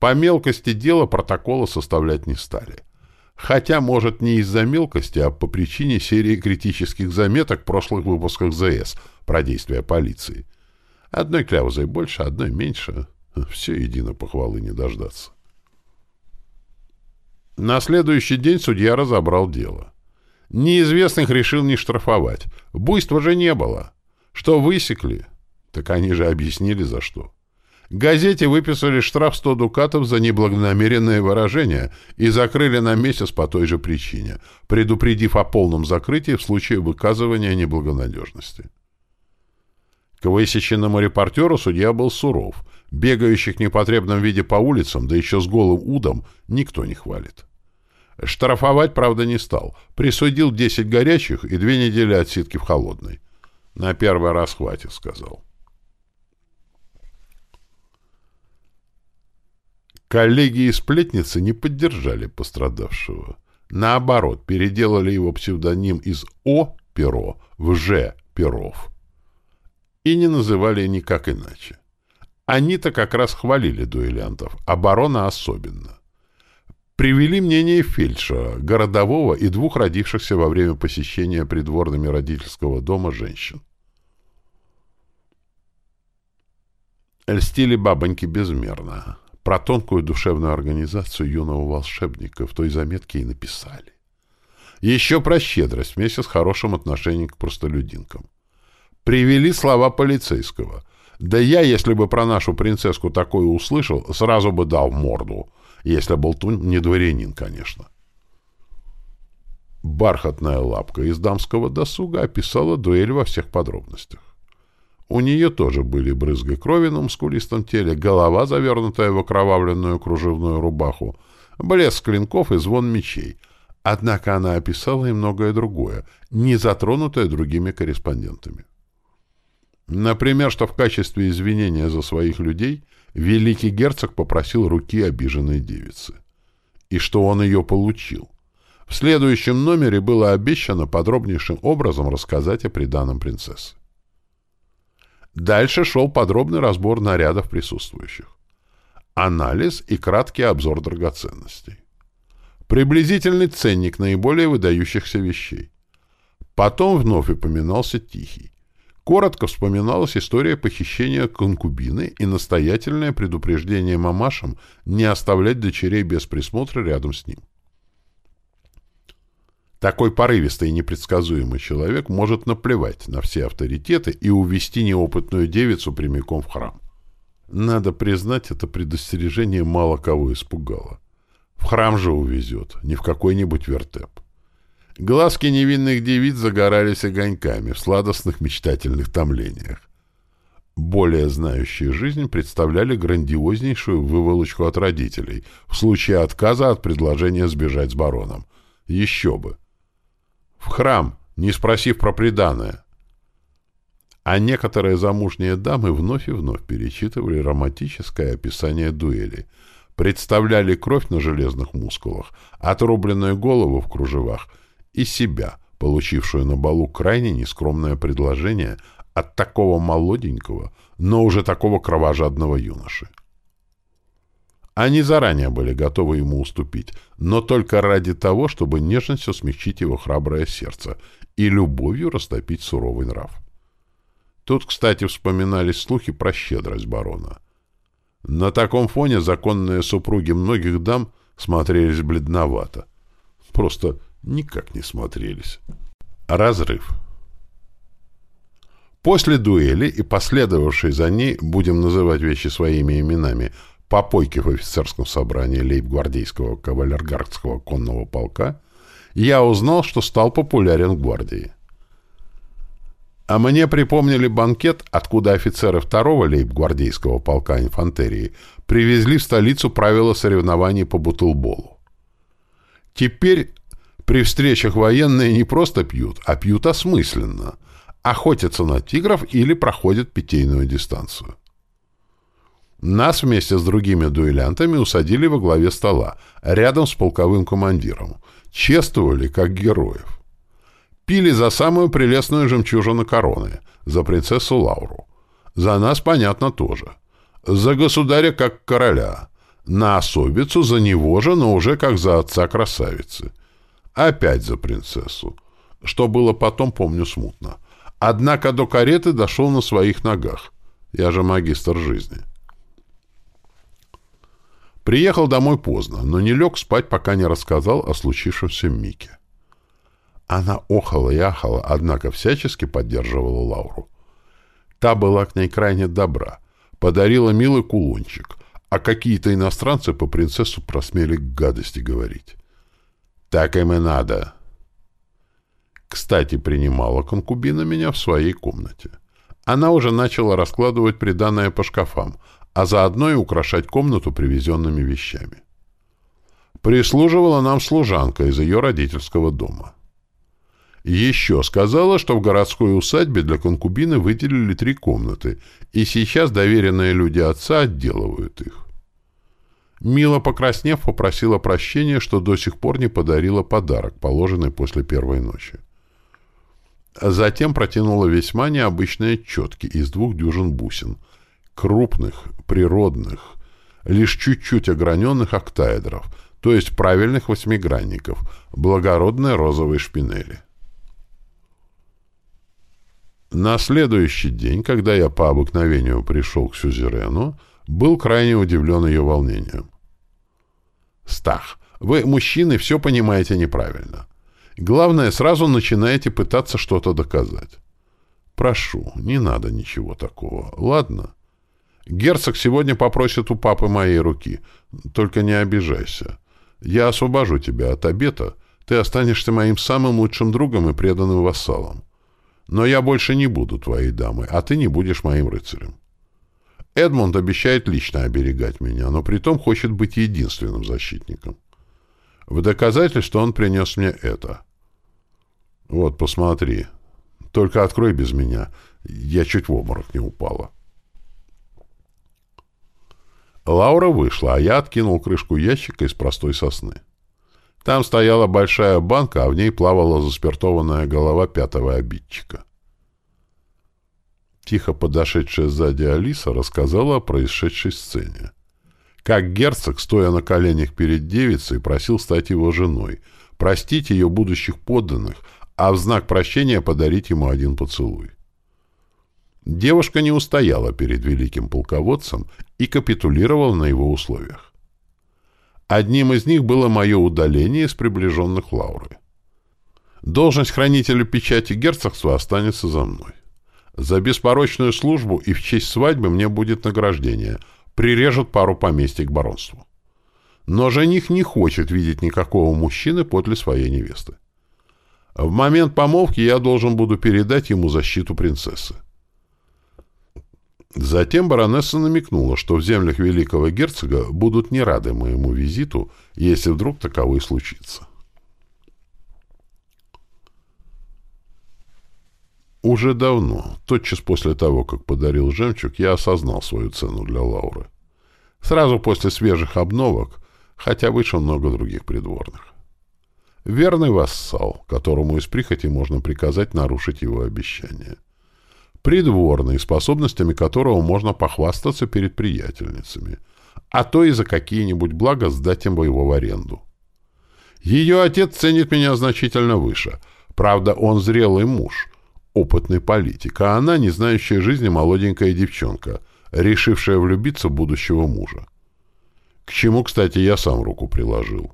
По мелкости дела протокола составлять не стали — Хотя, может, не из-за мелкости, а по причине серии критических заметок в прошлых выпусках ЗС про действия полиции. Одной кляузой больше, одной меньше. Все едино похвалы не дождаться. На следующий день судья разобрал дело. Неизвестных решил не штрафовать. Буйства же не было. Что высекли? Так они же объяснили, за что. Газете выписали штраф 100 дукатов за неблагонамеренное выражение и закрыли на месяц по той же причине, предупредив о полном закрытии в случае выказывания неблагонадежности. К высеченному репортеру судья был суров. Бегающих в непотребном виде по улицам, да еще с голым удом, никто не хвалит. Штрафовать, правда, не стал. Присудил 10 горячих и две недели отсидки в холодной. На первый раз хватит, сказал. Коллеги и сплетницы не поддержали пострадавшего. Наоборот, переделали его псевдоним из О. Перо в Ж. Перов. И не называли никак иначе. Они-то как раз хвалили дуэлянтов, а барона особенно. Привели мнение фельдшера, городового и двух родившихся во время посещения придворными родительского дома женщин. Льстили бабоньки безмерно. Про тонкую душевную организацию юного волшебника в той заметке и написали. Еще про щедрость вместе с хорошим отношением к простолюдинкам. Привели слова полицейского. Да я, если бы про нашу принцесску такое услышал, сразу бы дал морду. Если был тун не дворянин, конечно. Бархатная лапка из дамского досуга описала дуэль во всех подробностях. У нее тоже были брызги крови на мускулистом теле, голова, завернутая в окровавленную кружевную рубаху, блеск клинков и звон мечей — Однако она описала и многое другое, не затронутое другими корреспондентами. Например, что в качестве извинения за своих людей великий герцог попросил руки обиженной девицы. И что он ее получил. В следующем номере было обещано подробнейшим образом рассказать о приданом принцессы. Дальше шел подробный разбор нарядов присутствующих. Анализ и краткий обзор драгоценностей. Приблизительный ценник наиболее выдающихся вещей. Потом вновь упоминался Тихий. Коротко вспоминалась история похищения конкубины и настоятельное предупреждение мамашам не оставлять дочерей без присмотра рядом с ним. Такой порывистый и непредсказуемый человек может наплевать на все авторитеты и увести неопытную девицу прямиком в храм. Надо признать, это предостережение мало кого испугало. В храм же увезет, не в какой-нибудь вертеп. Глазки невинных девиц загорались огоньками в сладостных мечтательных томлениях. Более знающие жизнь представляли грандиознейшую выволочку от родителей в случае отказа от предложения сбежать с бароном. Еще бы! В храм, не спросив про преданное. А некоторые замужние дамы вновь и вновь перечитывали романтическое описание дуэли — представляли кровь на железных мускулах, отрубленную голову в кружевах и себя, получившую на балу крайне нескромное предложение от такого молоденького, но уже такого кровожадного юноши. Они заранее были готовы ему уступить, но только ради того, чтобы нежностью смягчить его храброе сердце и любовью растопить суровый нрав. Тут, кстати, вспоминались слухи про щедрость барона — на таком фоне законные супруги многих дам смотрелись бледновато. Просто никак не смотрелись. Разрыв. После дуэли и последовавшей за ней, будем называть вещи своими именами, попойки в офицерском собрании лейб-гвардейского кавалергардского конного полка, я узнал, что стал популярен в гвардии. А мне припомнили банкет, откуда офицеры второго лейб-гвардейского полка инфантерии привезли в столицу правила соревнований по бутылболу. Теперь при встречах военные не просто пьют, а пьют осмысленно, охотятся на тигров или проходят питейную дистанцию. Нас вместе с другими дуэлянтами усадили во главе стола, рядом с полковым командиром, чествовали как героев. Пили за самую прелестную жемчужину короны, за принцессу Лауру. За нас, понятно, тоже. За государя как короля. На особицу за него же, но уже как за отца красавицы. Опять за принцессу. Что было потом, помню смутно. Однако до кареты дошел на своих ногах. Я же магистр жизни. Приехал домой поздно, но не лег спать, пока не рассказал о случившемся Мике. Она охала и ахала, однако всячески поддерживала Лауру. Та была к ней крайне добра, подарила милый кулончик, а какие-то иностранцы по принцессу просмели гадости говорить. «Так им и надо». Кстати, принимала конкубина меня в своей комнате. Она уже начала раскладывать приданное по шкафам, а заодно и украшать комнату привезенными вещами. Прислуживала нам служанка из ее родительского дома. Еще сказала, что в городской усадьбе для конкубины выделили три комнаты, и сейчас доверенные люди отца отделывают их. Мила, покраснев, попросила прощения, что до сих пор не подарила подарок, положенный после первой ночи. Затем протянула весьма необычные четки из двух дюжин бусин, крупных, природных, лишь чуть-чуть ограненных октаэдров, то есть правильных восьмигранников, благородной розовой шпинели. На следующий день, когда я по обыкновению пришел к Сюзерену, был крайне удивлен ее волнением. «Стах, вы, мужчины, все понимаете неправильно. Главное, сразу начинаете пытаться что-то доказать. Прошу, не надо ничего такого, ладно? Герцог сегодня попросит у папы моей руки. Только не обижайся. Я освобожу тебя от обета, ты останешься моим самым лучшим другом и преданным вассалом. Но я больше не буду твоей дамой, а ты не будешь моим рыцарем. Эдмунд обещает лично оберегать меня, но при том хочет быть единственным защитником. В доказательство он принес мне это. Вот, посмотри. Только открой без меня. Я чуть в обморок не упала. Лаура вышла, а я откинул крышку ящика из простой сосны. Там стояла большая банка, а в ней плавала заспиртованная голова пятого обидчика. Тихо подошедшая сзади Алиса рассказала о происшедшей сцене. Как герцог, стоя на коленях перед девицей, просил стать его женой, простить ее будущих подданных, а в знак прощения подарить ему один поцелуй. Девушка не устояла перед великим полководцем и капитулировала на его условиях. Одним из них было мое удаление из приближенных Лауры. Должность хранителя печати герцогства останется за мной. За беспорочную службу и в честь свадьбы мне будет награждение. Прирежут пару поместий к баронству. Но жених не хочет видеть никакого мужчины подле своей невесты. В момент помолвки я должен буду передать ему защиту принцессы. Затем баронесса намекнула, что в землях великого герцога будут не рады моему визиту, если вдруг таковой случится. Уже давно, тотчас после того, как подарил жемчуг, я осознал свою цену для Лауры. Сразу после свежих обновок, хотя выше много других придворных. Верный вассал, которому из прихоти можно приказать нарушить его обещание. Придворный, способностями которого можно похвастаться перед приятельницами, а то и за какие-нибудь блага сдать им его в аренду. Ее отец ценит меня значительно выше. Правда, он зрелый муж, опытный политик, а она не знающая жизни молоденькая девчонка, решившая влюбиться в будущего мужа. К чему, кстати, я сам руку приложил.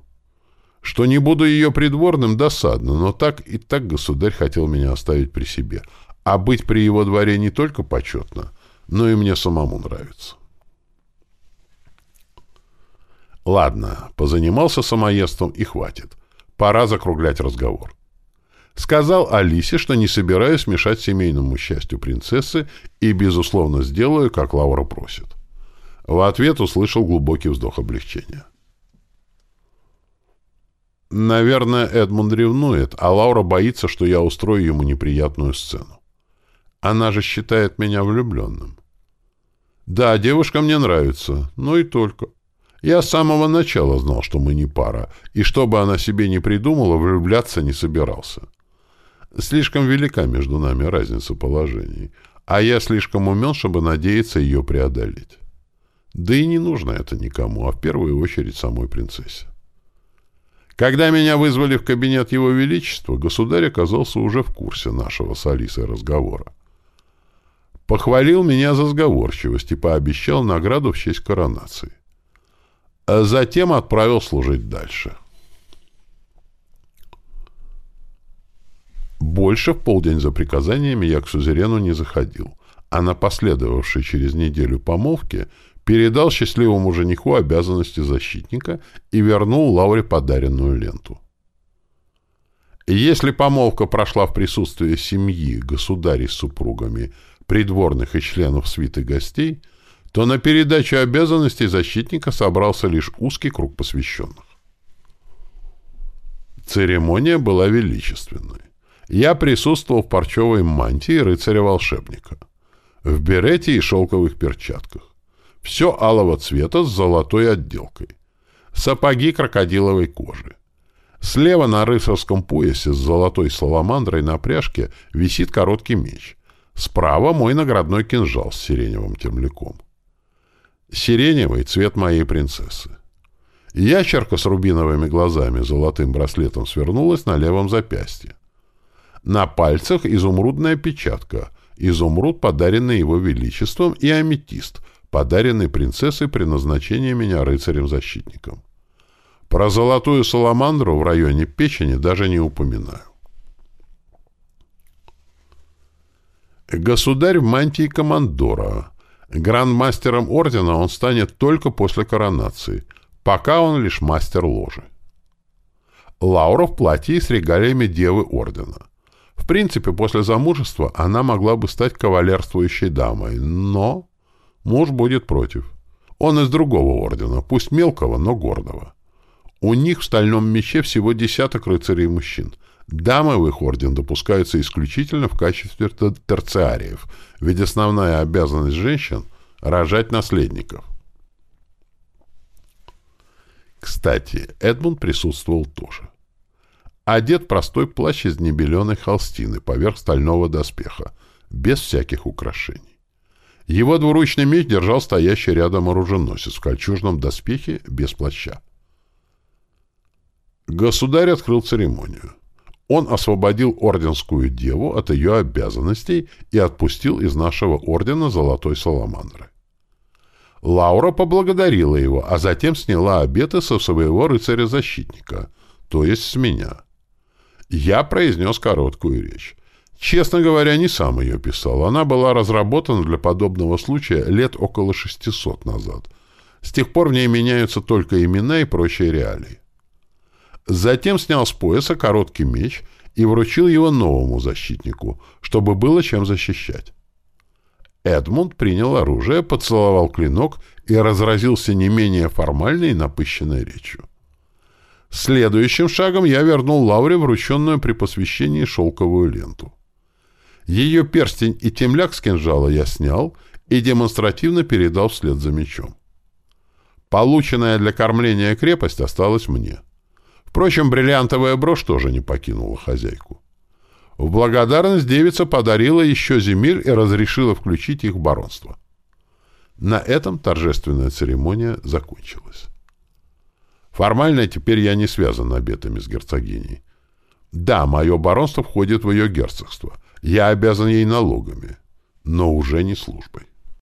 Что не буду ее придворным, досадно, но так и так государь хотел меня оставить при себе. А быть при его дворе не только почетно, но и мне самому нравится. Ладно, позанимался самоедством и хватит. Пора закруглять разговор. Сказал Алисе, что не собираюсь мешать семейному счастью принцессы и, безусловно, сделаю, как Лаура просит. В ответ услышал глубокий вздох облегчения. Наверное, Эдмунд ревнует, а Лаура боится, что я устрою ему неприятную сцену. Она же считает меня влюбленным. Да, девушка мне нравится, но и только. Я с самого начала знал, что мы не пара, и что бы она себе не придумала, влюбляться не собирался. Слишком велика между нами разница положений, а я слишком умен, чтобы надеяться ее преодолеть. Да и не нужно это никому, а в первую очередь самой принцессе. Когда меня вызвали в кабинет Его Величества, государь оказался уже в курсе нашего с Алисой разговора. Похвалил меня за сговорчивость и пообещал награду в честь коронации. А затем отправил служить дальше. Больше в полдень за приказаниями я к сузерену не заходил, а на последовавшей через неделю помолвке – передал счастливому жениху обязанности защитника и вернул Лауре подаренную ленту. Если помолвка прошла в присутствии семьи, государей с супругами, придворных и членов свиты гостей, то на передачу обязанностей защитника собрался лишь узкий круг посвященных. Церемония была величественной. Я присутствовал в парчевой мантии рыцаря-волшебника, в берете и шелковых перчатках. Все алого цвета с золотой отделкой. Сапоги крокодиловой кожи. Слева на рыцарском поясе с золотой саламандрой на пряжке висит короткий меч. Справа мой наградной кинжал с сиреневым темляком. Сиреневый — цвет моей принцессы. Ящерка с рубиновыми глазами золотым браслетом свернулась на левом запястье. На пальцах изумрудная печатка, изумруд, подаренный его величеством, и аметист, подаренный принцессой при назначении меня рыцарем-защитником. Про золотую саламандру в районе печени даже не упоминаю. Государь в мантии командора. Грандмастером ордена он станет только после коронации — Пока он лишь мастер ложи. Лаура в платье с регалиями Девы Ордена. В принципе, после замужества она могла бы стать кавалерствующей дамой, но муж будет против. Он из другого ордена, пусть мелкого, но гордого. У них в стальном мече всего десяток рыцарей мужчин. Дамы в их орден допускаются исключительно в качестве терциариев, ведь основная обязанность женщин — рожать наследников. Кстати, Эдмунд присутствовал тоже. Одет простой плащ из небеленой холстины поверх стального доспеха, без всяких украшений. Его двуручный меч держал стоящий рядом оруженосец в кольчужном доспехе без плаща. Государь открыл церемонию. Он освободил орденскую деву от ее обязанностей и отпустил из нашего ордена золотой саламандры. Лаура поблагодарила его, а затем сняла обеты со своего рыцаря-защитника, то есть с меня. Я произнес короткую речь. Честно говоря, не сам ее писал. Она была разработана для подобного случая лет около 600 назад. С тех пор в ней меняются только имена и прочие реалии. Затем снял с пояса короткий меч и вручил его новому защитнику, чтобы было чем защищать. Эдмунд принял оружие, поцеловал клинок и разразился не менее формальной и напыщенной речью. Следующим шагом я вернул Лауре врученную при посвящении шелковую ленту. Ее перстень и темляк с кинжала я снял и демонстративно передал вслед за мечом. Полученная для кормления крепость осталась мне. Впрочем, бриллиантовая брошь тоже не покинула хозяйку. В благодарность девица подарила еще земель и разрешила включить их в баронство. На этом торжественная церемония закончилась. Формально теперь я не связан обетами с герцогиней. Да, мое баронство входит в ее герцогство. Я обязан ей налогами, но уже не службой.